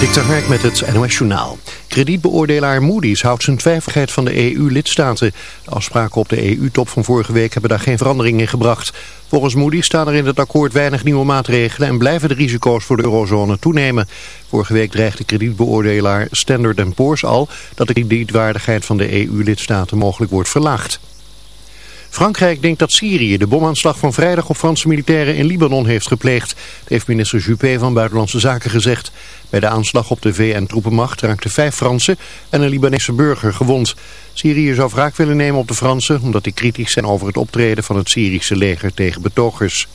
Dikter met het NOS Journaal. Kredietbeoordelaar Moody's houdt zijn twijfelheid van de EU-lidstaten. De afspraken op de EU-top van vorige week hebben daar geen verandering in gebracht. Volgens Moody's staan er in het akkoord weinig nieuwe maatregelen... en blijven de risico's voor de eurozone toenemen. Vorige week dreigde kredietbeoordelaar Standard Poor's al... dat de kredietwaardigheid van de EU-lidstaten mogelijk wordt verlaagd. Frankrijk denkt dat Syrië de bomaanslag van vrijdag op Franse militairen in Libanon heeft gepleegd. Dat heeft minister Juppé van Buitenlandse Zaken gezegd. Bij de aanslag op de VN-troepenmacht raakten vijf Fransen en een Libanese burger gewond. Syrië zou wraak willen nemen op de Fransen omdat die kritisch zijn over het optreden van het Syrische leger tegen betogers.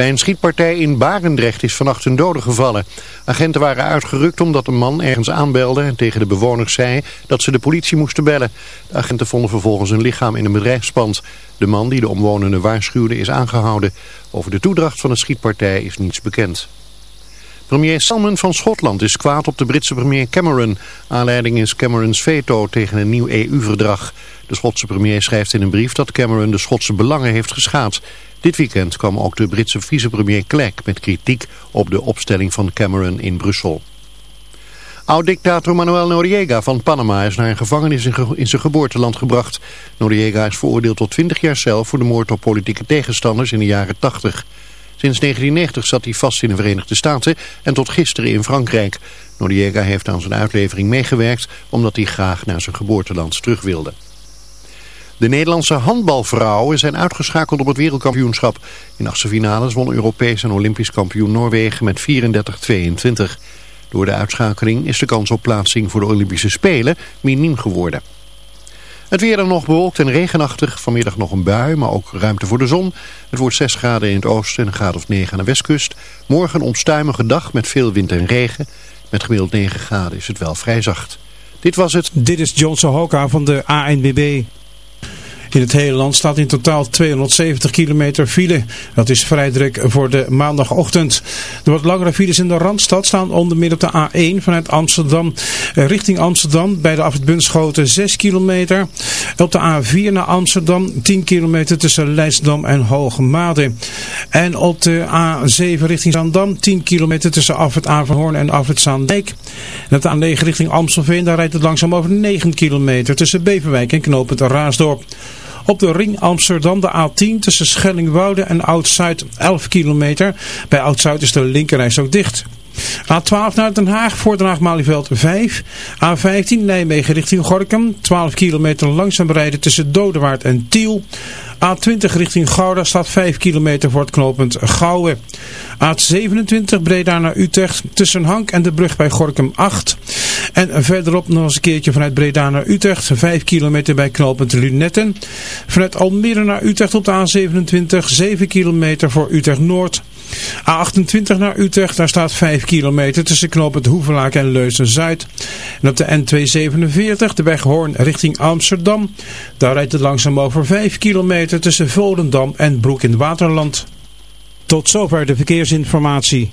Bij een schietpartij in Barendrecht is vannacht een dode gevallen. Agenten waren uitgerukt omdat een man ergens aanbelde en tegen de bewoners zei dat ze de politie moesten bellen. De agenten vonden vervolgens een lichaam in een bedrijfspand. De man die de omwonenden waarschuwde is aangehouden. Over de toedracht van de schietpartij is niets bekend. Premier Salmon van Schotland is kwaad op de Britse premier Cameron. Aanleiding is Camerons veto tegen een nieuw EU-verdrag. De Schotse premier schrijft in een brief dat Cameron de Schotse belangen heeft geschaad. Dit weekend kwam ook de Britse vicepremier Clegg met kritiek op de opstelling van Cameron in Brussel. Oud-dictator Manuel Noriega van Panama is naar een gevangenis in zijn geboorteland gebracht. Noriega is veroordeeld tot 20 jaar cel voor de moord op politieke tegenstanders in de jaren 80. Sinds 1990 zat hij vast in de Verenigde Staten en tot gisteren in Frankrijk. Noriega heeft aan zijn uitlevering meegewerkt omdat hij graag naar zijn geboorteland terug wilde. De Nederlandse handbalvrouwen zijn uitgeschakeld op het wereldkampioenschap. In achtste finales won Europees en Olympisch kampioen Noorwegen met 34-22. Door de uitschakeling is de kans op plaatsing voor de Olympische Spelen miniem geworden. Het weer dan nog bewolkt en regenachtig. Vanmiddag nog een bui, maar ook ruimte voor de zon. Het wordt 6 graden in het oosten en een graad of 9 aan de westkust. Morgen een onstuimige dag met veel wind en regen. Met gemiddeld 9 graden is het wel vrij zacht. Dit was het. Dit is Johnson Hoka van de ANWB. In het hele land staat in totaal 270 kilometer file. Dat is vrij druk voor de maandagochtend. De wat langere files in de Randstad staan onder meer op de A1 vanuit Amsterdam eh, richting Amsterdam. Bij de afrit Bunschoten 6 kilometer. Op de A4 naar Amsterdam 10 kilometer tussen Leidschendam en Hoogmade. En op de A7 richting Zandam 10 kilometer tussen afrit Averhoorn en afrit Zaandijk. En op de A9 richting Amstelveen daar rijdt het langzaam over 9 kilometer tussen Beverwijk en Knopend Raasdorp. Op de ring Amsterdam de A10 tussen Schellingwoude en Oud-Zuid 11 kilometer. Bij Oud-Zuid is de linkerreis ook dicht. A12 naar Den Haag, voor Den Haag-Malieveld 5. A15 Nijmegen richting Gorkum, 12 kilometer langzaam rijden tussen Dodewaard en Tiel. A20 richting Gouda staat 5 kilometer voor het knooppunt Gouwen. A27 Breda naar Utrecht tussen Hank en de brug bij Gorkum 8. En verderop nog eens een keertje vanuit Breda naar Utrecht 5 kilometer bij knooppunt Lunetten. Vanuit Almere naar Utrecht op de A27 7 kilometer voor Utrecht Noord. A28 naar Utrecht, daar staat 5 kilometer tussen knooppunt Hoevelaak en Leusden-Zuid. En op de N247, de weg Hoorn richting Amsterdam, daar rijdt het langzaam over 5 kilometer tussen Volendam en Broek in Waterland. Tot zover de verkeersinformatie.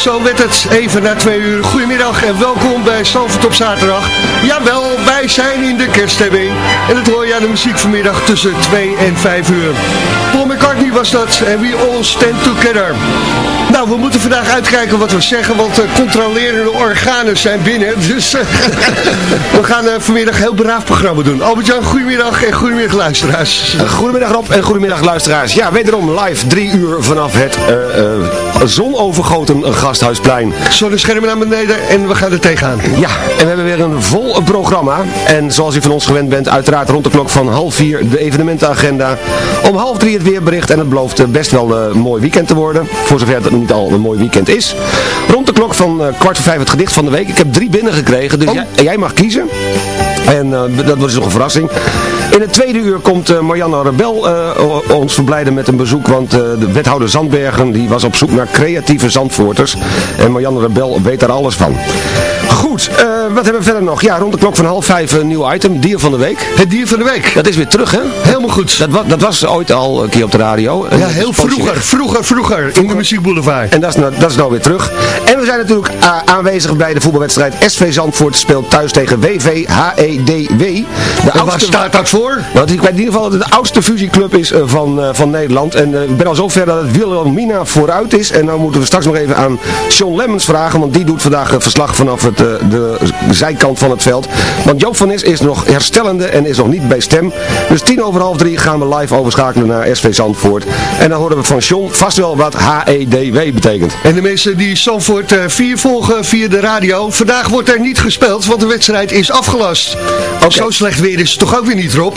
Zo werd het even na twee uur. Goedemiddag en welkom bij Zalvert op zaterdag. Jawel, wij zijn in de kerststemming. En dat hoor je aan de muziek vanmiddag tussen 2 en 5 uur. Paul McCartney was dat en we all stand together. Nou, we moeten vandaag uitkijken wat we zeggen, want de controlerende organen zijn binnen. Dus eh, we gaan eh, vanmiddag een heel braaf programma doen. Albert-Jan, goedemiddag en goedemiddag luisteraars. Goedemiddag Rob en goedemiddag luisteraars. Ja, wederom live drie uur vanaf het zonovergoten Gasthuisplein. Zonneschermen naar beneden en we gaan er tegenaan. Ja, en we hebben weer een vol programma. En zoals u van ons gewend bent, uiteraard rond de klok van half vier de evenementenagenda. Om half drie het weerbericht en het belooft best wel een mooi weekend te worden. Voor zover het niet al een mooi weekend is. Rond de klok van eh, kwart voor vijf het gedicht van de week. Ik heb drie binnengekregen, dus jij, jij mag kiezen. En eh, dat wordt nog een verrassing. In het tweede uur komt eh, Marianne Rebel ons verblijden met een bezoek. Want de wethouder Zandbergen die was op zoek naar creatieve Zandvoorters. En Marianne Rebel weet daar alles van. Goed, eh, wat hebben we verder nog? Ja, rond de klok van half vijf een nieuw item. Dier van de week. Het dier van de week. Dat is weer terug, hè? Helemaal goed. Dat, wa- dat was ooit al een keer op de radio. Ja, heel vroeger, vroeger, vroeger in de muziekboulevard. En dat is, nou, dat is nou weer terug. En we zijn natuurlijk eh, aanwezig bij de voetbalwedstrijd SV Zandvoort speelt thuis tegen WV HEDW. De En waar staat dat voor? Want ik weet in ieder geval dat het de oudste fusieclub is eh, van, van Nederland. En ik ben al zover dat het Wilhelmina vooruit is. En dan moeten we straks nog even aan Sean Lemmens vragen. Want die doet vandaag verslag vanaf het de, de zijkant van het veld. Want Joop van Nis is nog herstellende en is nog niet bij stem. Dus tien over half drie gaan we live overschakelen naar SV Zandvoort. En dan horen we van John vast wel wat HEDW betekent. En de mensen die Zandvoort eh, 4 volgen via de radio, vandaag wordt er niet gespeeld, want de wedstrijd is afgelast. Zo slecht weer is het toch ook weer niet, Rob?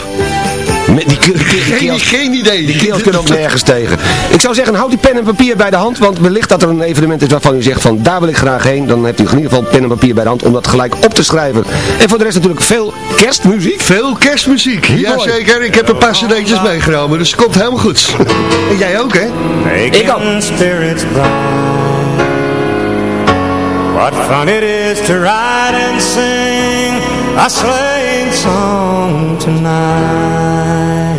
Die, die, die, die, Geen, keels- geen idee. die keels kunnen ook nergens tegen. Ik zou zeggen, houd die pen en papier bij de hand, want wellicht dat er een evenement is waarvan u zegt van daar wil ik graag heen. Dan hebt u in ieder geval pen en papier bij de hand om dat gelijk op te schrijven. En voor de rest natuurlijk veel kerstmuziek. Veel kerstmuziek. Jazeker, ik heb een paar cd'tjes meegenomen, dus het komt helemaal goed. En jij ook, hè? Ik ook. spirits bright. What fun it is to ride and sing a sleighing song tonight.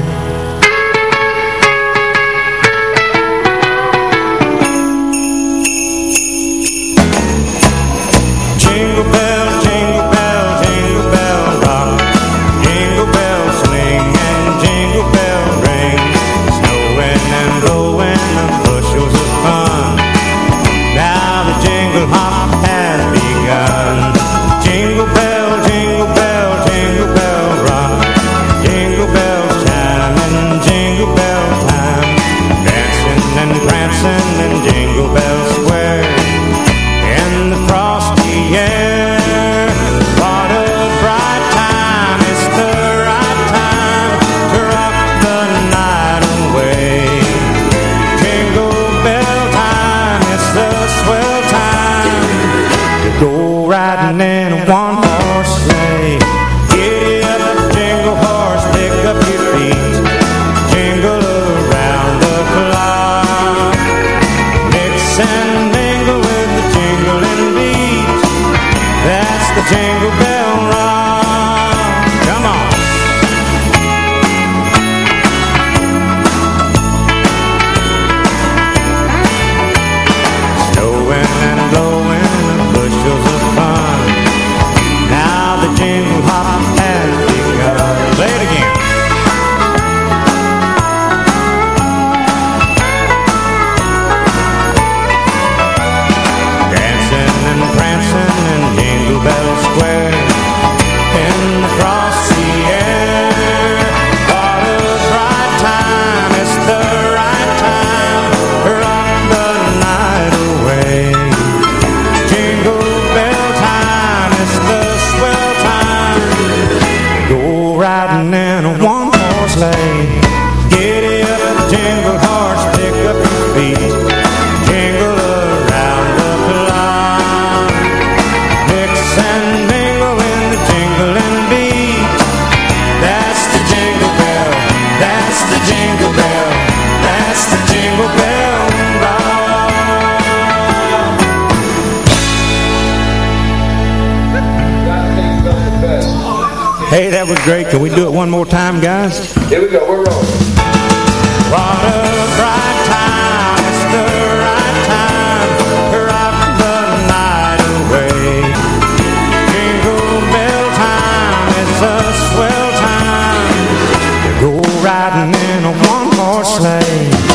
That was great. Can we do it one more time, guys? Here we go, we're rolling. What a bright time, it's the right time to rock the night away. Jingle bell time, it's a swell time to go riding in a one-horse sleigh.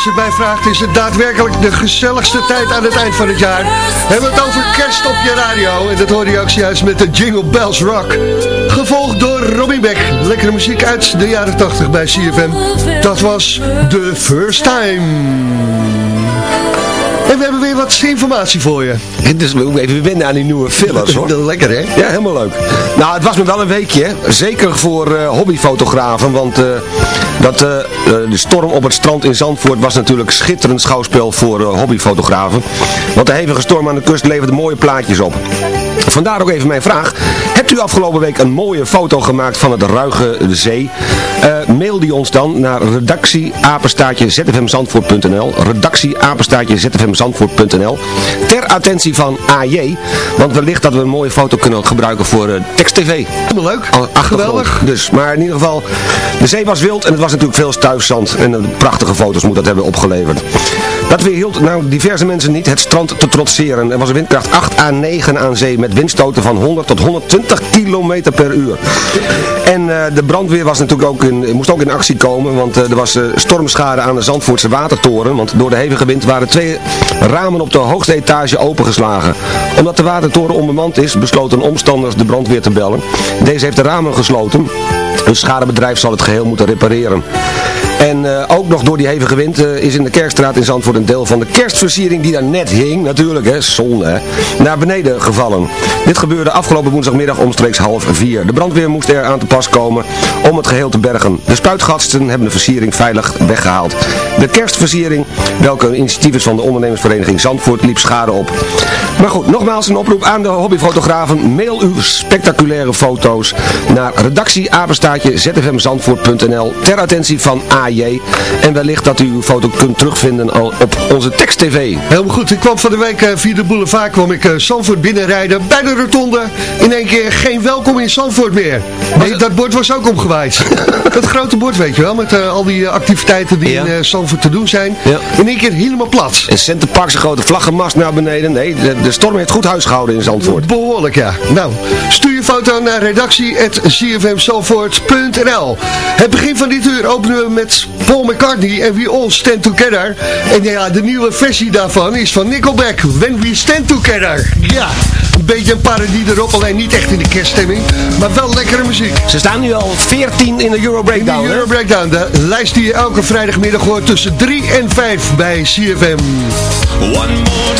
Als je het mij vraagt, is het daadwerkelijk de gezelligste tijd aan het eind van het jaar. We hebben het over kerst op je radio. En dat hoorde je ook juist met de Jingle Bells Rock. Gevolgd door Robbie Beck. Lekkere muziek uit de jaren 80 bij CFM. Dat was The First Time. En we hebben weer wat informatie voor je. Dus we even wennen aan die nieuwe fillers hoor. Lekker hè? Ja, helemaal leuk. Nou, het was me wel een weekje. hè. Zeker voor eh, hobbyfotografen. Want eh, dat, eh, eh, de storm op het strand in Zandvoort was natuurlijk schitterend schouwspel voor eh, hobbyfotografen. Want de hevige storm aan de kust leverde mooie plaatjes op. Vandaar ook even mijn vraag. Hebt u afgelopen week een mooie foto gemaakt van het ruige zee? Eh, mail die ons dan naar redactieapenstaatje zfmzandvoort.nl redactieapenstaatje zfmzandvoort.nl Ter attentie van AJ, want wellicht dat we een mooie foto kunnen gebruiken voor eh, tekst-tv. Helemaal leuk. Achtergrond. Geweldig. Dus, maar in ieder geval, de zee was wild en het was natuurlijk veel stuifzand. En eh, prachtige foto's moet dat hebben opgeleverd. Dat weerhield nou diverse mensen niet het strand te trotseren. Er was een windkracht 8 à 9 aan zee met windstoten van 100 tot 120 km per uur. En eh, de brandweer was natuurlijk ook in, moest ook in actie komen, want eh, er was eh, stormschade aan de Zandvoortse watertoren. Want door de hevige wind waren twee ramen op de hoogste etage opengeslagen. Omdat de watertoren onbemand is, besloten omstanders de brandweer te bellen. Deze heeft de ramen gesloten. Een schadebedrijf zal het geheel moeten repareren. En eh, ook nog door die hevige wind eh, is in de Kerkstraat in Zandvoort een deel van de kerstversiering die daar net hing, natuurlijk hè, zon hè, naar beneden gevallen. Dit gebeurde afgelopen woensdagmiddag omstreeks half vier. De brandweer moest er aan te pas komen om het geheel te bergen. De spuitgasten hebben de versiering veilig weggehaald. De kerstversiering, welke initiatief is van de ondernemersvereniging Zandvoort, liep schade op. Maar goed, nogmaals een oproep aan de hobbyfotografen. Mail uw spectaculaire foto's naar redactieapenstaatje zfmzandvoort.nl ter attentie van AJ. En wellicht dat u uw foto kunt terugvinden al op onze tekst-tv. Helemaal goed. Ik kwam van de week eh, via de boulevard kwam ik eh, Zandvoort binnenrijden. Bij de rotonde. In één keer geen welkom in Zandvoort meer. Nee, dat bord was ook omgewaaid. dat grote bord weet je wel. Met eh, al die eh, activiteiten die Ja. in eh, Zandvoort te doen zijn. Ja. In één keer helemaal plat. En Centerpark zijn grote vlaggenmast naar beneden. Nee, de, de storm heeft goed huis gehouden in Zandvoort. Behoorlijk, ja. Nou, stuur je foto naar redactie.cfmzalvoort.nl Het begin van dit uur openen we met Paul McCartney en We All Stand Together. En ja, de nieuwe versie daarvan is van Nickelback, When We Stand Together. Ja, een beetje een parodie erop, alleen niet echt in de kerststemming, maar wel lekkere muziek. Ze staan nu al 14 in de Euro In Breakdown. de hè? Euro Breakdown, de lijst die je elke vrijdagmiddag hoort tussen 3 en 5 bij CFM. One more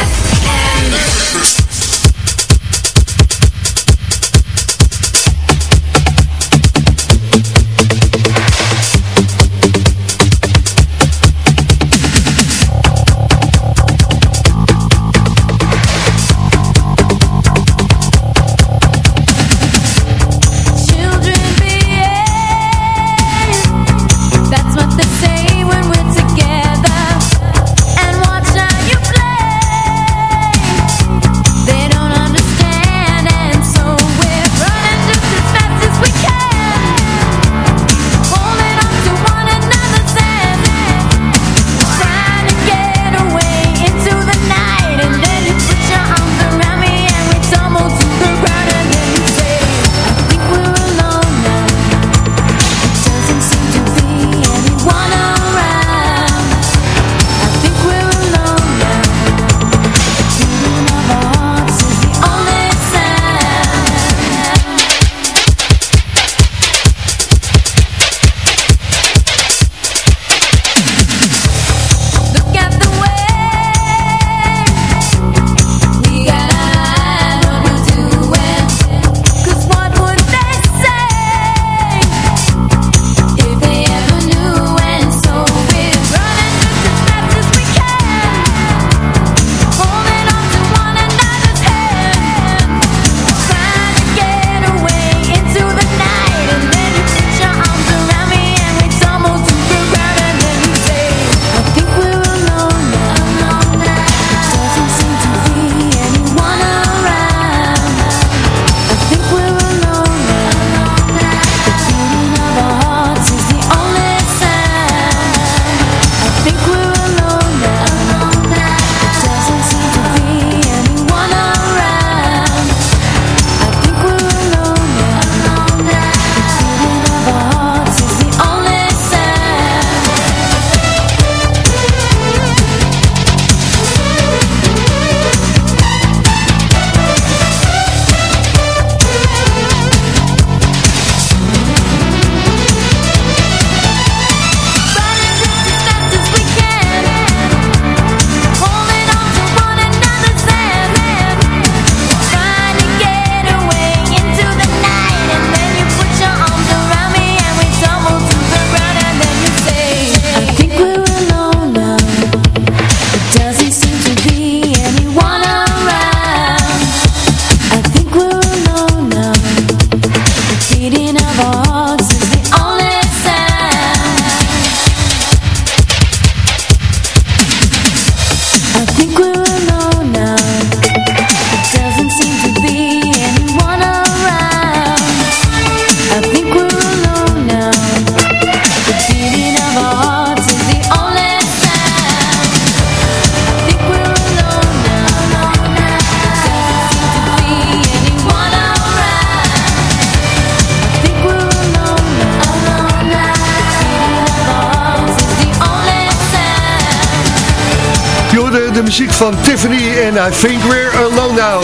Van Tiffany en I Think We're Alone Now.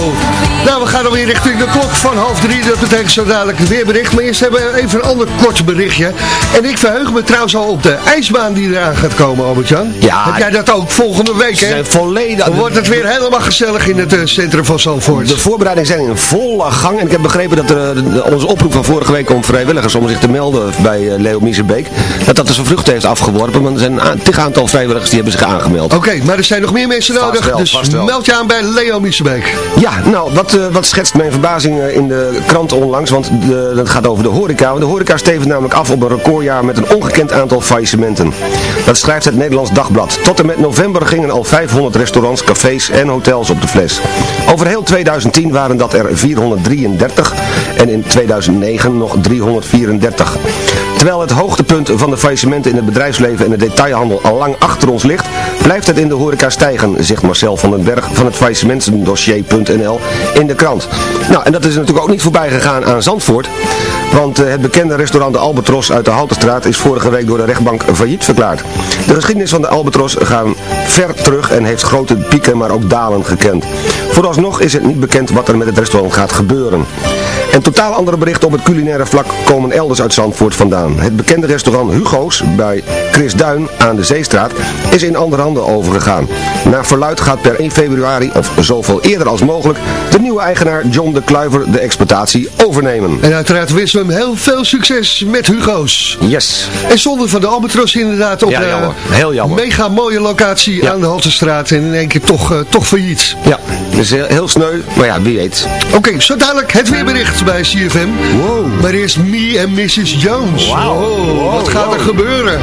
Nou, gaan alweer richting de klok van half drie. Dat betekent zo dadelijk het weerbericht. Maar eerst hebben we even een ander kort berichtje. En ik verheug me trouwens al op de ijsbaan die eraan gaat komen, Albert-Jan. Ja. Heb jij dat ook volgende week, hè? volledig... Dan wordt het weer helemaal gezellig in het eh, centrum van Zandvoort. De voorbereidingen zijn in volle gang. En ik heb begrepen dat er, eh, onze oproep van vorige week om vrijwilligers om zich te melden bij eh, Leo Miezenbeek, dat dat dus zijn vruchten heeft afgeworpen. Want er zijn een tig aantal vrijwilligers die hebben zich aangemeld. Oké, maar er zijn nog meer mensen Vast nodig. wel, dus vast wel. meld je aan bij Leo Miesenbeek. Ja, nou, wat, wat schetst mijn verbazing eh, in de krant onlangs, want de, dat gaat over de horeca. De horeca stevend namelijk af op een recordjaar met een ongekend aantal faillissementen. Dat schrijft het Nederlands Dagblad. Tot en met november gingen al 500 restaurants, cafés en hotels op de fles. Over heel 2010 waren dat er 433 en in 2009 nog 334. Terwijl het hoogtepunt van de faillissementen in het bedrijfsleven en de detailhandel al lang achter ons ligt, blijft het in de horeca stijgen, zegt Marcel van den Berg van het faillissementendossier.nl in de krant. Nou, en dat is natuurlijk ook niet voorbij gegaan aan Zandvoort, want eh, het bekende restaurant de Albatros uit de Haltestraat is vorige week door de rechtbank failliet verklaard. De geschiedenis van de Albatros gaan ver terug en heeft grote pieken, maar ook dalen gekend. Vooralsnog is het niet bekend wat er met het restaurant gaat gebeuren. En totaal andere berichten op het culinaire vlak komen elders uit Zandvoort vandaan. Het bekende restaurant Hugo's bij Chris Duin aan de Zeestraat is in andere handen overgegaan. Naar verluid gaat per 1 februari, of zoveel eerder als mogelijk, de nieuwe eigenaar John de Kluiver de exploitatie overnemen. En uiteraard wensen we hem heel veel succes met Hugo's. Yes. En zonder van de Albatros inderdaad op Ja, de jammer. Heel jammer. mega mooie locatie Ja. aan de Haltestraat. En in één keer toch, eh, toch failliet. Ja, dus heel, heel sneu, maar ja, wie weet. Oké, zo dadelijk het weerbericht bij CFM. Wow. Maar eerst Me en Mrs. Jones. Wow, wat gaat er gebeuren?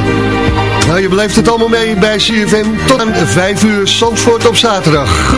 Nou, je blijft het allemaal mee bij CFM tot aan 5 uur Zandvoort op zaterdag.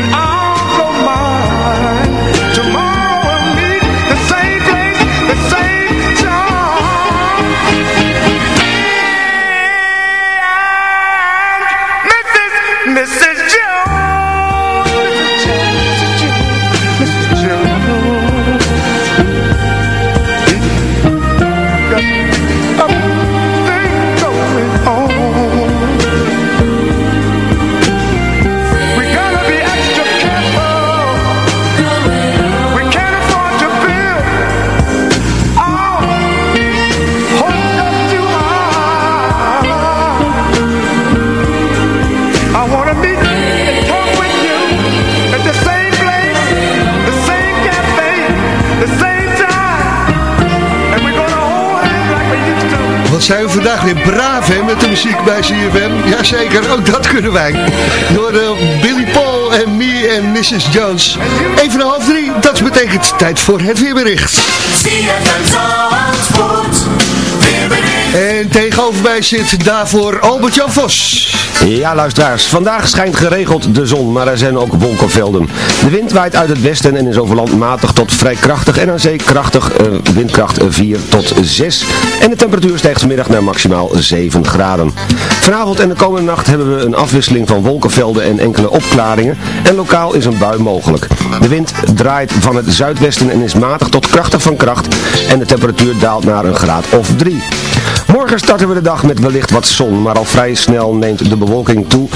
And I'll zijn we vandaag weer braaf hè, met de muziek bij CFM. Jazeker, ook dat kunnen wij. Door eh, Billy Paul en Me en Mrs. Jones. Even half drie, dat betekent tijd voor het weerbericht. En tegenover mij zit daarvoor Albert-Jan Vos. Ja, luisteraars. Vandaag schijnt geregeld de zon, maar er zijn ook wolkenvelden. De wind waait uit het westen en is over land matig tot vrij krachtig en aan zee krachtig, eh, windkracht 4 tot 6. En de temperatuur stijgt vanmiddag naar maximaal 7 graden. Vanavond en de komende nacht hebben we een afwisseling van wolkenvelden en enkele opklaringen. En lokaal is een bui mogelijk. De wind draait van het zuidwesten en is matig tot krachtig van kracht. En de temperatuur daalt naar een graad of 3. Morgen starten we de dag met wellicht wat zon, maar al vrij snel neemt de bewolking toe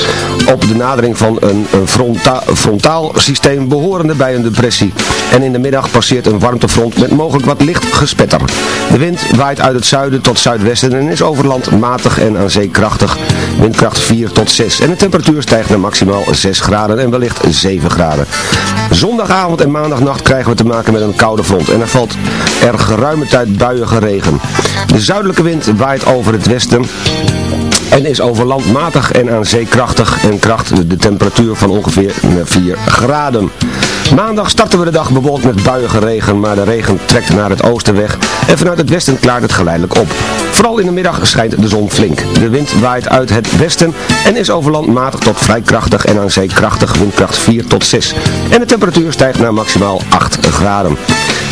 op de nadering van een, een fronta frontaal systeem behorende bij een depressie. En in de middag passeert een warmtefront met mogelijk wat licht gespetter. De wind waait uit het zuiden tot zuidwesten en is over land matig en aan zee krachtig. Windkracht 4 tot 6 en de temperatuur stijgt naar maximaal 6 graden en wellicht 7 graden. Zondagavond en maandagnacht krijgen we te maken met een koude front en er valt er geruime tijd buiige regen. De zuidelijke wind waait over het westen en is over land matig en aan zee krachtig en kracht de temperatuur van ongeveer 4 graden. Maandag starten we de dag bewolkt met buiige regen, maar de regen trekt naar het oosten weg en vanuit het westen klaart het geleidelijk op. Vooral in de middag schijnt de zon flink. De wind waait uit het westen en is over land matig tot vrij krachtig en aan zee krachtig windkracht 4 tot 6. En de temperatuur stijgt naar maximaal 8 graden.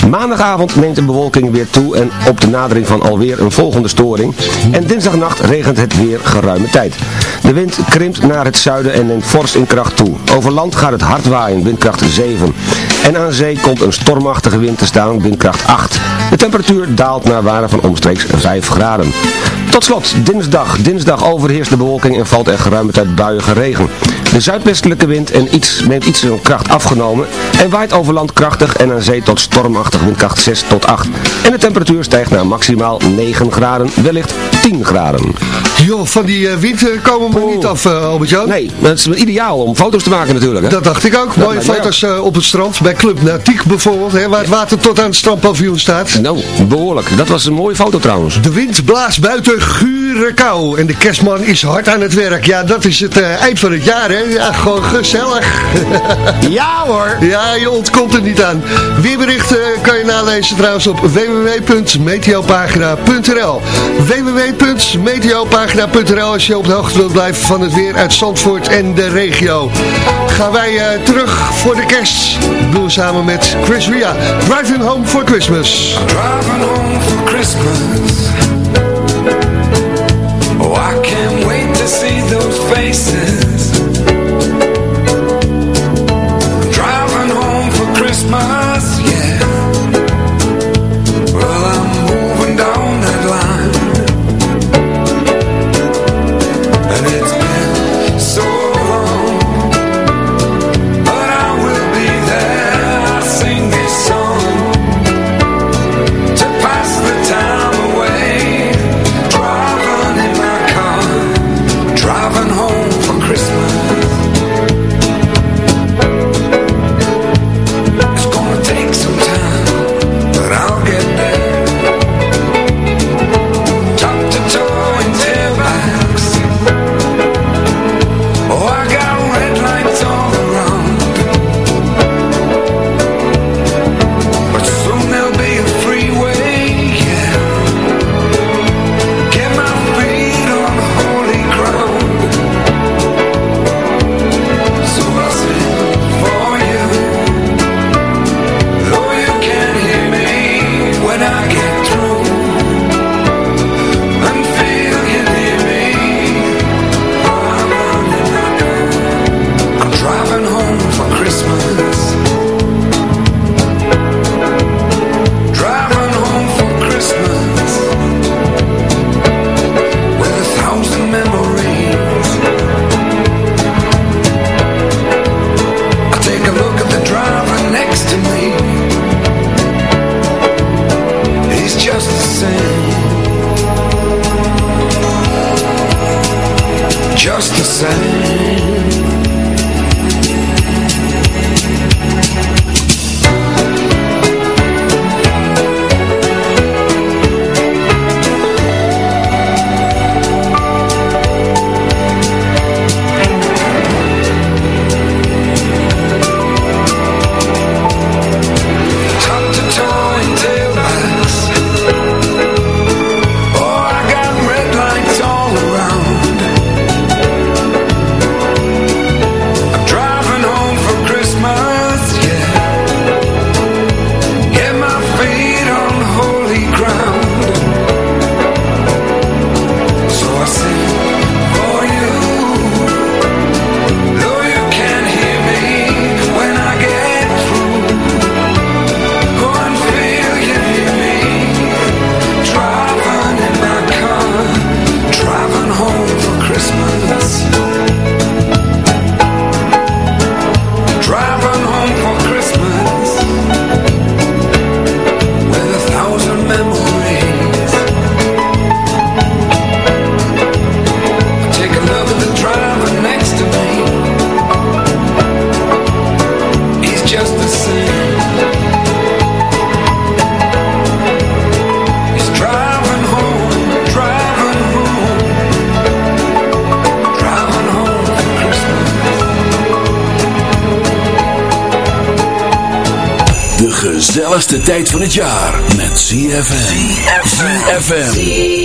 Maandagavond neemt de bewolking weer toe en op de nadering van alweer een volgende storing. En dinsdagnacht regent het weer geruime tijd. De wind krimpt naar het zuiden en neemt fors in kracht toe. Over land gaat het hard waaien, windkracht 7. En aan zee komt een stormachtige wind te staan, windkracht 8. De temperatuur daalt naar waarde van omstreeks 5 graden. Tot slot, dinsdag. Dinsdag overheerst de bewolking en valt er geruime tijd buiige regen. De zuidwestelijke wind en iets, neemt iets van kracht afgenomen en waait over land krachtig en aan zee tot stormachtig windkracht 6 tot 8. En de temperatuur stijgt naar maximaal 9 graden, wellicht 10 graden. Joh, van die eh, wind eh, komen we niet af, eh, Albert-Jan. Nee, dat is ideaal om foto's te maken natuurlijk. Hè? Dat dacht ik ook. Mooie foto's op het strand. Bij Club Natiek bijvoorbeeld. Hè, waar het water tot aan het strandpaviljoen staat. Nou, behoorlijk. Dat was een mooie foto trouwens. De wind blaast buiten gure kou. En de kerstman is hard aan het werk. Ja, dat is het eind van het jaar, hè. Ja, gewoon gezellig. Ja hoor! Ja, je ontkomt er niet aan. Weerberichten kan je nalezen trouwens op www.meteopagina.nl www.meteopagina.nl als je op de hoogte wilt blijven van het weer uit Zandvoort en de regio. Gaan wij eh, terug voor de kerst. Doen we samen met Chris Ria. Driving Home for Christmas. Driving home for Christmas. Oh, I can't wait to see those faces. For Just the same. Tijd van het jaar met ZFM. ZFM.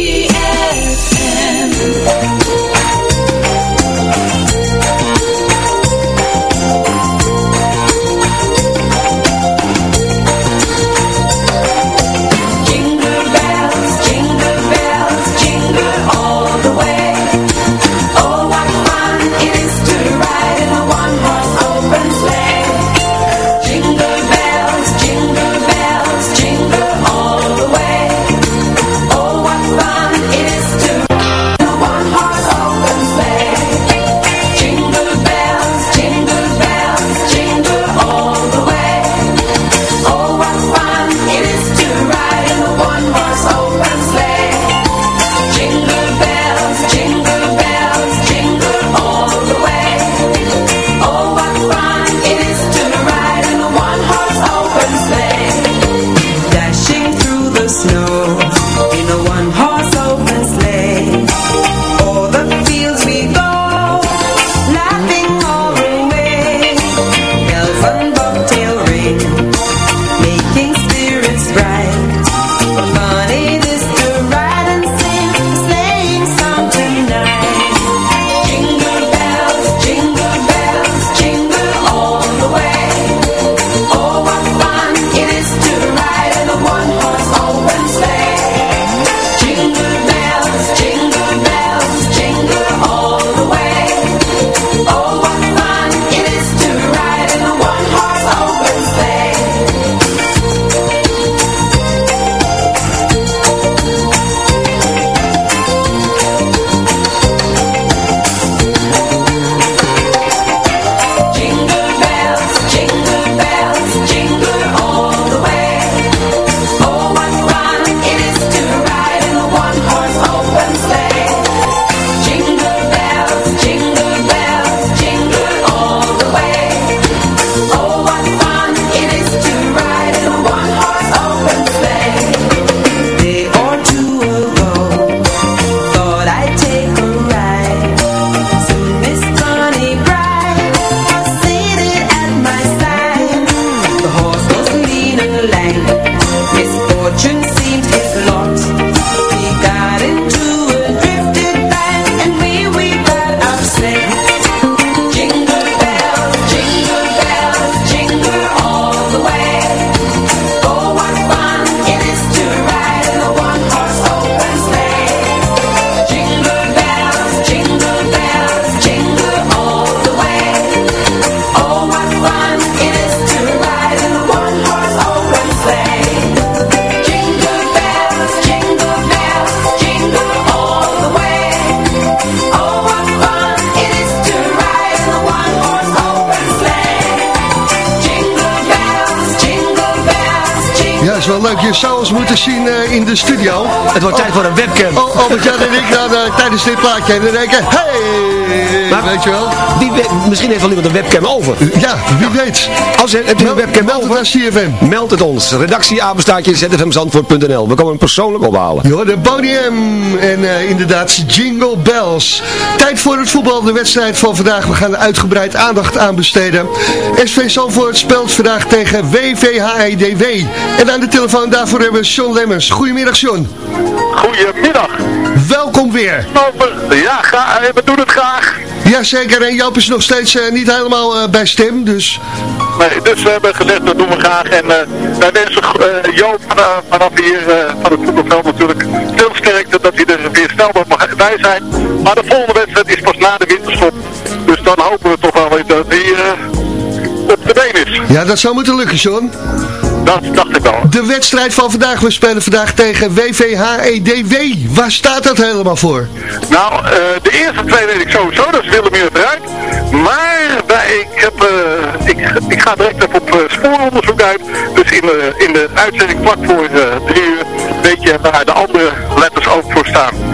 Webcam. Oh, Albert-Jan en ik dan tijdens dit plaatje. En dan denken, hey, Maar- weet je wel. Wie weet- misschien heeft wel iemand een webcam over. Ja, wie weet. Als je, heb je een webcam Meld het over? aan CFM. Meld het ons. Redactie apenstaartje zfmzandvoort.nl. We komen hem persoonlijk ophalen. Jo, de podium en eh, inderdaad Jingle Bells. Tijd voor het voetbal, de wedstrijd van vandaag. We gaan er uitgebreid aandacht aan besteden. SV Zandvoort speelt vandaag tegen WVHIDW. En aan de telefoon daarvoor hebben we John Lemmers. Goedemiddag John. Goedemiddag. Welkom weer. Over. Ja, ga, eh, we doen het graag. Jazeker, en Joop is nog steeds eh, niet helemaal eh, bij stem, dus... Nee, dus we hebben gezegd, dat doen we graag. En wij wensen Joop vanaf, hier, van het voetbalveld natuurlijk, veel sterkte dat hij er weer snel mag bij zijn. Maar de volgende wedstrijd is pas na de winterstop. Dus dan hopen we toch wel weer dat hij op de been is. Ja, dat zou moeten lukken, John. Dat dacht ik wel. De wedstrijd van vandaag, we spelen vandaag tegen WVHEDW. E Waar staat dat helemaal voor? Nou, eh, de eerste twee weet ik sowieso, dat is Willemir eruit. Maar bij, ik, heb, eh, ik, ik ga direct even op eh, spooronderzoek uit. Dus in, de in de uitzending vlak voor drie uur weet je waar de andere letters ook voor staan.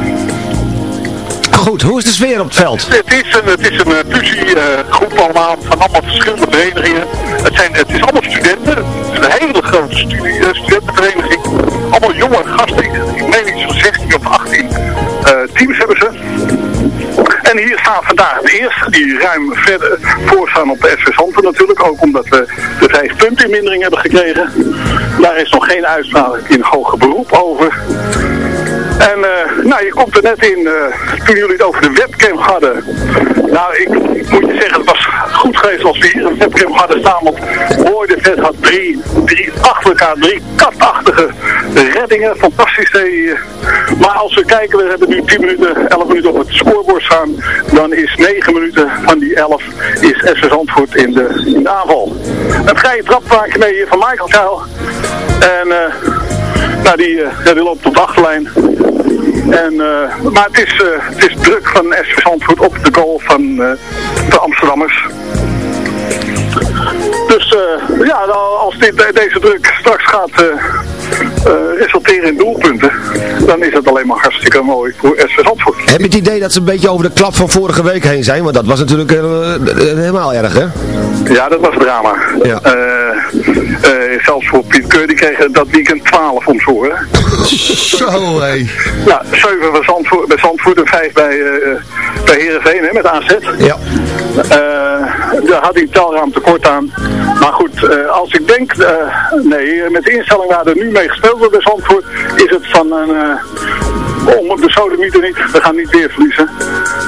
Goed, hoe is de sfeer op het veld? Het is een, het is een eh, fusiegroep allemaal van allemaal verschillende verenigingen. Het, zijn, het is allemaal studenten. Het is een hele grote studie, eh, studentenvereniging. Allemaal jonge gasten. Ik, meen iets van 16 of 18 eh, teams hebben ze. En hier staan vandaag de eerste die ruim verder voorstaan op de SV Zandvoort natuurlijk. Ook omdat we de vijf punten hebben gekregen. Daar is nog geen uitspraak in hoger beroep over. En eh, nou, je komt er net in, eh, toen jullie het over de webcam hadden. Nou, ik moet je zeggen, het was goed geweest als we hier een webcam hadden staan. Want Vet had drie, drie achter elkaar, drie katachtige reddingen. Fantastisch. eh. Maar als we kijken, we hebben nu 10 minuten, 11 minuten op het scorebord staan. Dan is 9 minuten van die 11 is SV Zandvoort in de, aanval. Een vrije trap maken mee van Michael Kuil. En eh, nou, die, eh, die loopt op de achterlijn. En, eh, maar het is, eh, het is druk van SV Zandvoort op de goal van de Amsterdammers. Dus ja, dan- als dit, deze druk straks gaat resulteren in doelpunten, dan is het alleen maar hartstikke mooi voor SV Zandvoort. Heb je het idee dat ze een beetje over de klap van vorige week heen zijn? Want dat was natuurlijk helemaal erg, hè? Ja, dat was drama. Ja. Zelfs voor Piet Keur, die kregen dat weekend 12 om zijn oren. Zo, hé. Ja, 7 bij Zandvoort, bij Zandvoort en 5 bij, eh bij Heerenveen hè, met AZ. Ja. Eh, daar had hij telraam tekort aan. Maar goed, eh, als ik denk, eh, nee, met de instelling waar er nu mee gespeeld wordt bij Zandvoort, is het van een, eh, om de sodemieter niet, we gaan niet weer verliezen.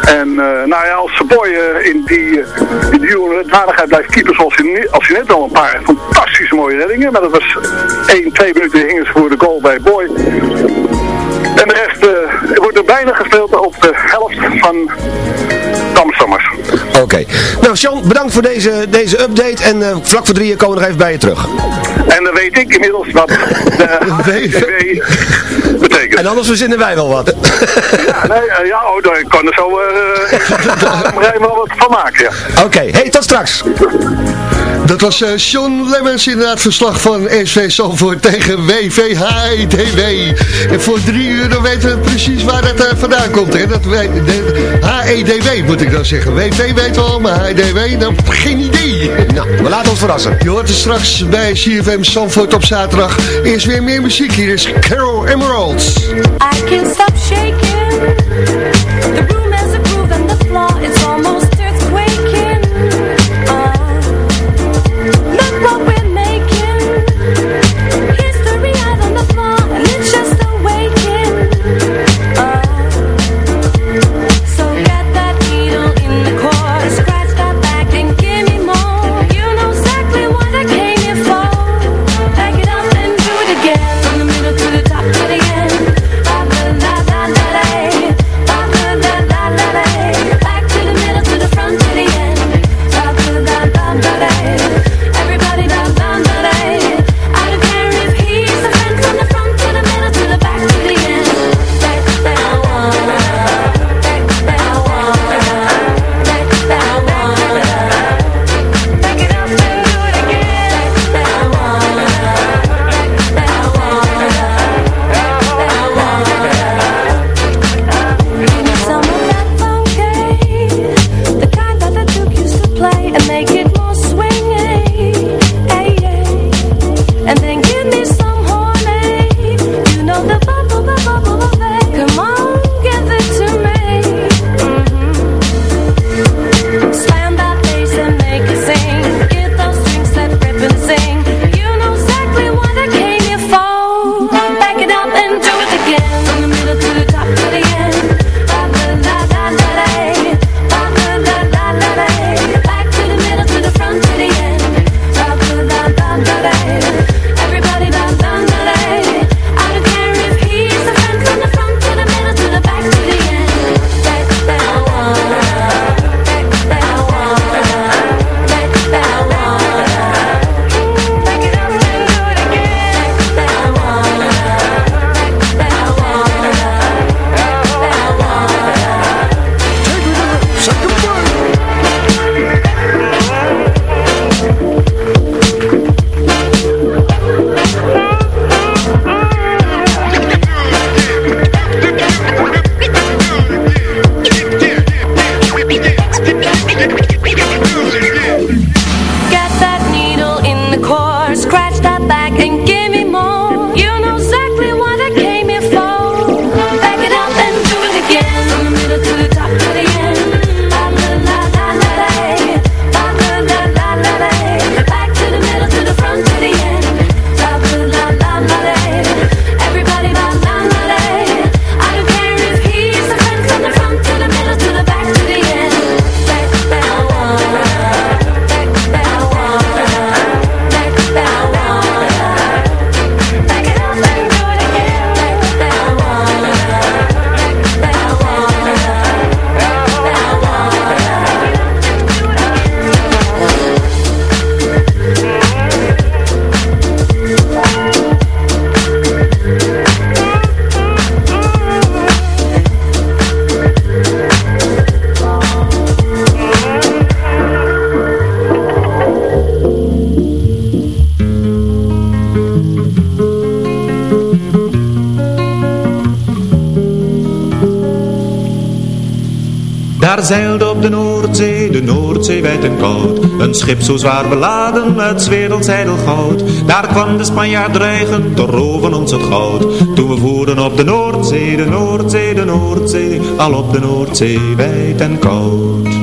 En eh, nou ja, als Boy eh, in die, uh, in die waardigheid blijft keeper zoals hij, als hij net al een paar fantastische mooie reddingen, maar dat was 1, 2 minuten hingen ze voor de goal bij Boy. En de rest wordt er bijna gespeeld op de helft van Amsterdammers. Oké. Nou, Sean, bedankt voor deze, deze update. En vlak voor drieën komen we nog even bij je terug. En dan weet ik inmiddels wat de HTV En anders verzinnen wij wel wat. Ja, nee, eh, ja, oh, dan kan er zo uh, wel wat van maken, ja. Oké, hey, tot straks. Dat was eh Sean Lemmens inderdaad verslag van SV Zandvoort tegen WVHEDW. En voor drie uur dan weten we precies waar dat vandaan komt. Hè? Dat wij, de, HEDW moet ik dan zeggen. WV weet wel, maar HEDW, dan geen idee. Nou, we laten ons verrassen. Je hoort het straks bij CFM Zandvoort op zaterdag. Eerst weer meer muziek. Hier is Carol Emeralds. I can't stop shaking. Een schip zo zwaar beladen met werelds goud. Daar kwam de Spanjaard dreigen te roven ons het goud. Toen we voeren op de Noordzee, de Noordzee, de Noordzee. Al op de Noordzee wijd en koud.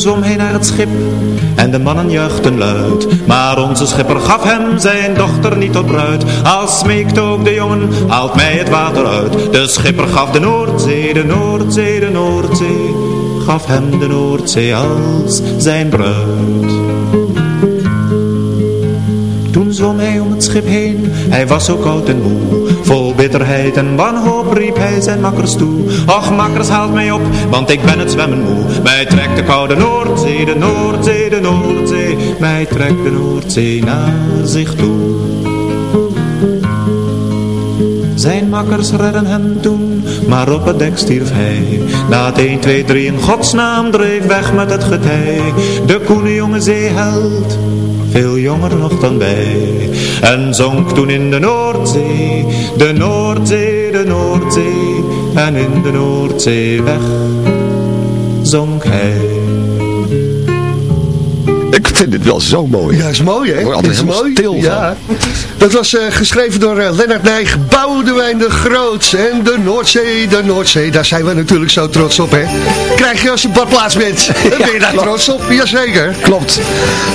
zwom hij naar het schip en de mannen juichten luid. Maar onze schipper gaf hem zijn dochter niet tot bruid. Als smeekte ook de jongen, haalt mij het water uit. De schipper gaf de Noordzee, de Noordzee, de Noordzee. Gaf hem de Noordzee als zijn bruid. Toen zwom hij om het schip heen, hij was zo koud en moe. Vol bitterheid en wanhoop riep hij zijn makkers toe. Och makkers haalt mij op, want ik ben het zwemmen moe. Mij trekt de koude Noordzee, de Noordzee, de Noordzee. Mij trekt de Noordzee naar zich toe. Zijn makkers redden hem toen, maar op het dek stierf hij. Na het 1, 2, 3 in godsnaam dreef weg met het getij. De koene jonge zeeheld, jonger nog dan wij. En zonk toen in de Noordzee, de Noordzee, de Noordzee. En in de Noordzee weg zonk hij. Ik vind dit wel zo mooi. Ja, is mooi hè? Altijd is mooi. stil van. Ja. Dat was eh, geschreven door eh, Lennart Nijg, Boudewijn de Groot en de Noordzee, de Noordzee. Daar zijn we natuurlijk zo trots op hè. Krijg je als je badplaats bent. Dan ben je daar klopt. trots op, jazeker. Klopt.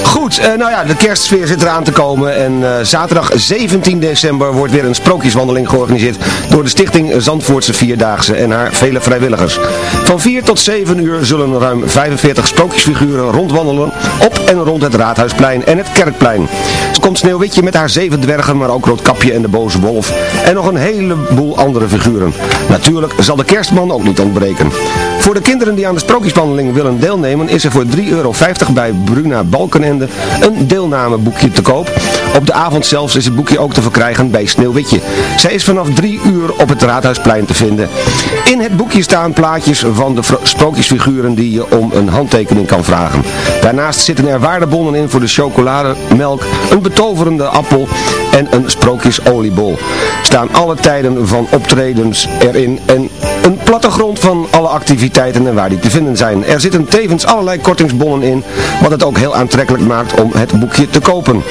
Goed, eh, nou ja, de kerstsfeer zit eraan te komen en zaterdag 17 december wordt weer een sprookjeswandeling georganiseerd door de stichting Zandvoortse Vierdaagse en haar vele vrijwilligers. Van 4 tot 7 uur zullen ruim 45 sprookjesfiguren rondwandelen op en rond het Raadhuisplein en het Kerkplein. Er komt Sneeuwwitje met haar zeven dwergen, maar ook Roodkapje en de boze wolf en nog een heleboel andere figuren. Natuurlijk zal de kerstman ook niet ontbreken. Voor de kinderen die aan de sprookjeswandeling willen deelnemen is er voor 3,50 euro bij Bruna Balkenende een deelnameboekje te koop. Op de avond zelfs is het boekje ook te verkrijgen bij Sneeuwwitje. Zij is vanaf 3 uur op het Raadhuisplein te vinden. In het boekje staan plaatjes van de sprookjesfiguren die je om een handtekening kan vragen. Daarnaast zitten er waardebonnen in voor de chocolademelk, een betoverende appel en een sprookjesoliebol. Staan alle tijden van optredens erin en een plattegrond van alle activiteiten en waar die te vinden zijn. Er zitten tevens allerlei kortingsbonnen in, wat het ook heel aantrekkelijk maakt om het boekje te kopen.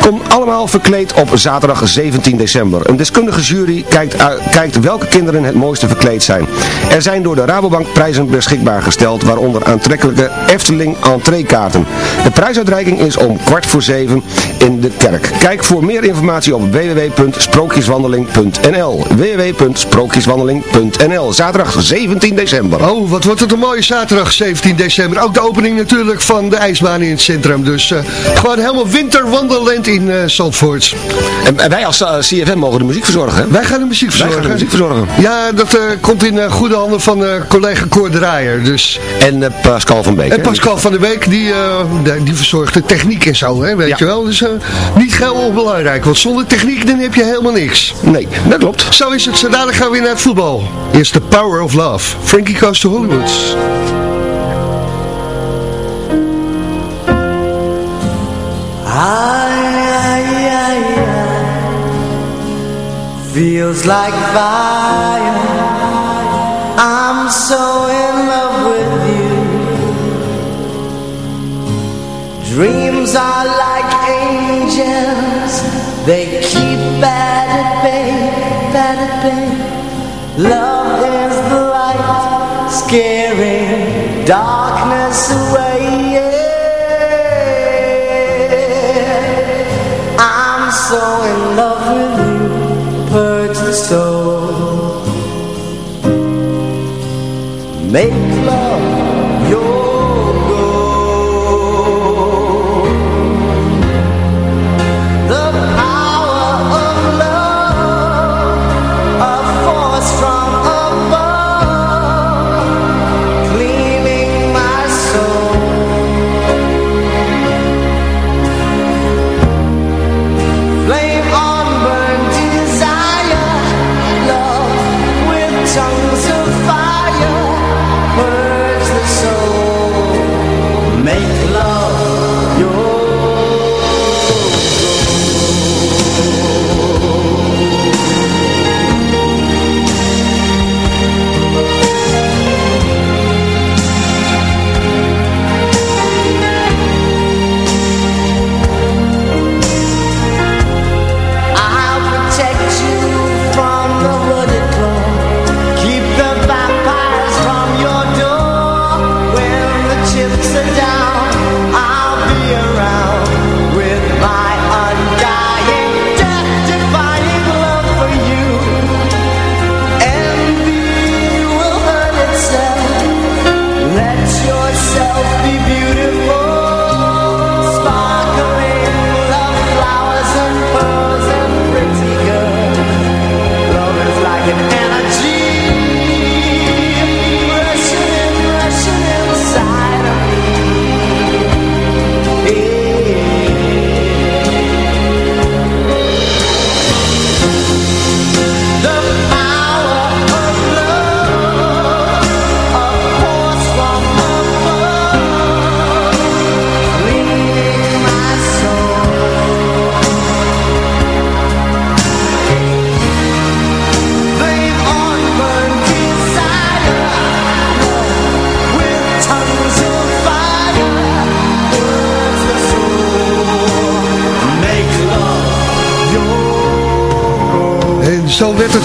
Kom allemaal verkleed op zaterdag 17 december. Een deskundige jury kijkt, kijkt welke kinderen het mooiste verkleed zijn. Er zijn door de Rabobank prijzen beschikbaar gesteld, waaronder aantrekkelijke Efteling entreekaarten. De prijsuitreiking is om kwart voor zeven in de kerk. Kijk voor meer informatie op www.sprookjeswandeling.nl www.sprookjeswandeling.nl Zaterdag 17 december. Oh, wat wordt het een mooie zaterdag 17 december. Ook de opening natuurlijk van de ijsbaan in het centrum. Dus eh, gewoon helemaal winterwandelend in eh Zandvoort. En, en wij als eh, CFM mogen de muziek verzorgen. hè? Wij gaan de muziek Wij gaan verzorgen. de muziek verzorgen. Ja, dat komt in goede handen van collega Cor Draaier. Dus. En Pascal van Beek. En? Pascal van der Week, die, de- die verzorgt de techniek en zo, hè, weet Ja. je wel. Dus niet heel onbelangrijk, want zonder techniek dan heb je helemaal niks. Nee, dat klopt. Zo is het, zo dadelijk gaan we weer naar het voetbal. Eerst The Power of Love. Frankie Goes to Hollywood. Feels like fire. I'm so in love with you. Dreams are darkness away yeah. I'm so in love with you purge the soul make love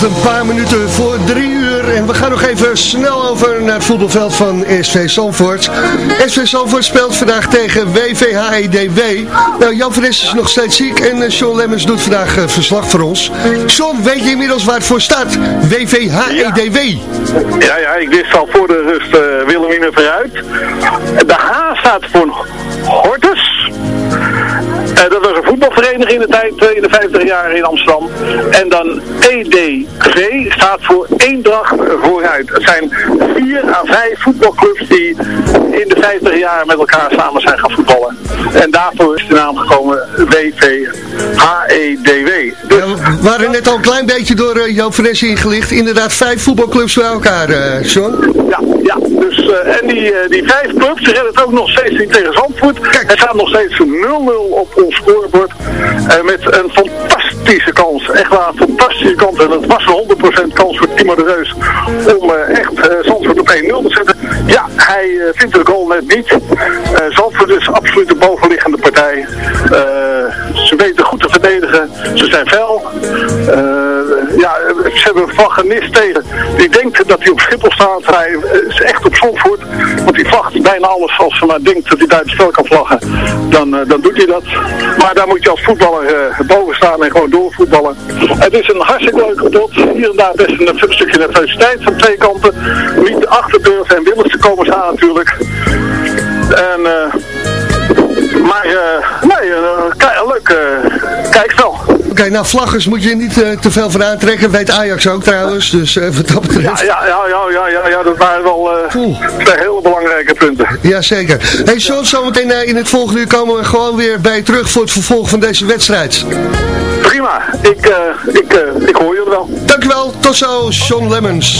een paar minuten voor drie uur. En we gaan nog even snel over naar het voetbalveld van SV Zandvoort. SV Zandvoort speelt vandaag tegen WVHEDW. Nou, Jan van Is nog steeds ziek en eh, Sean Lemmens doet vandaag eh, verslag voor ons. Sean, weet je inmiddels waar het voor staat? WVHEDW. Ja, ja, ik wist al voor de rust uh, Wilhelmine vooruit. De H staat voor Hortus. Eh, dat was voetbalvereniging in de tijd, eh, in de 50 jaar in Amsterdam. En dan EDV staat voor Eendracht vooruit. Het zijn vier à vijf voetbalclubs die in de 50 jaar met elkaar samen zijn gaan voetballen. En daarvoor is de naam gekomen WVHEDW. We waren net al een klein beetje door uh, Joop van Es ingelicht. Inderdaad, vijf voetbalclubs bij elkaar, uh. Ja. Dus, en die, die vijf clubs redden het ook nog steeds niet tegen Zandvoort. Het staat nog steeds 0-0 op ons scorebord. met een fantastische kans. Echt waar, een fantastische kans. En het was een 100% kans voor Timo de Reus om echt Zandvoort op 1-0 te zetten. Ja, hij vindt de goal net niet. Zandvoort is absoluut de bovenliggende partij. Ze weten goed te verdedigen. Ze zijn fel. ja, ze hebben een tegen. Die denkt dat hij op Schiphol staat. Hij is echt op Zandvoort. Want hij vlagt bijna alles als ze maar denkt dat hij daar het spel kan vlaggen. Dan, dan doet hij dat. Maar daar moet je als voetballer boven staan en gewoon doorvoetballen. Het is een hartstikke leuke pot. Hier en daar best een, stukje nervositeit van twee kanten. Niet achter Durf en Willens te komen staan natuurlijk. En... maar uh, nee, een leuk uh, kijkspel. Oké, okay, nou vlaggers moet je niet te veel van aantrekken. Weet Ajax ook trouwens, dus wat dat betreft. Ja, ja, ja, ja, ja, ja dat waren wel twee hele belangrijke punten. Jazeker. Hey Sean, zometeen in het volgende uur komen we gewoon weer bij je terug voor het vervolg van deze wedstrijd. Prima, ik, ik, ik hoor jullie wel. Dankjewel, tot zo, Sean Lemmens.